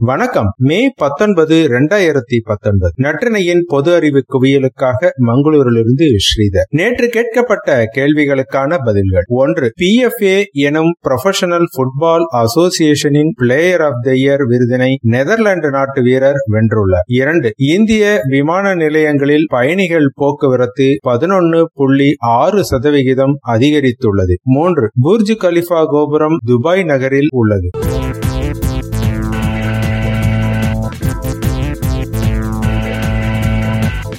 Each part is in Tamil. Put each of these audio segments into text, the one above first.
வணக்கம். மே பத்தொன்பது இரண்டாயிரத்தி பத்தொன்பது. நற்றினையின் பொது அறிவு குவியலுக்காக மங்களூரிலிருந்து ஸ்ரீதர். நேற்று கேட்கப்பட்ட கேள்விகளுக்கான பதில்கள். ஒன்று பி எஃப் ஏ எனும் ப்ரொஃபஷனல் புட்பால் அசோசியேஷனின் பிளேயர் ஆஃப் த இயர் விருதினை நெதர்லாந்து நாட்டு வீரர் வென்றுள்ளார். இரண்டு இந்திய விமான நிலையங்களில் பயணிகள் போக்குவரத்து பதினொன்னு புள்ளி ஆறு சதவிகிதம் அதிகரித்துள்ளது. மூன்று புர்ஜ் கலிஃபா கோபுரம் துபாய் நகரில் உள்ளது.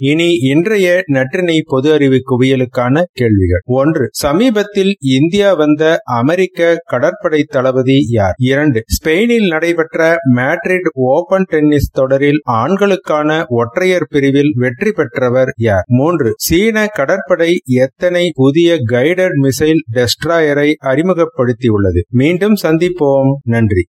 இனி இன்றைய நற்றினை பொது அறிவு குவியலுக்கான கேள்விகள். ஒன்று சமீபத்தில் இந்தியா வந்த அமெரிக்க கடற்படை தளபதி யார்? இரண்டு ஸ்பெயினில் நடைபெற்ற மேட்ரிட் ஓபன் டென்னிஸ் தொடரில் ஆண்களுக்கான ஒற்றையர் பிரிவில் வெற்றி பெற்றவர் யார்? மூன்று சீன கடற்படை எத்தனை புதிய கைடட் மிசைல் டெஸ்ட்ராயரை அறிமுகப்படுத்தியுள்ளது? மீண்டும் சந்திப்போம். நன்றி.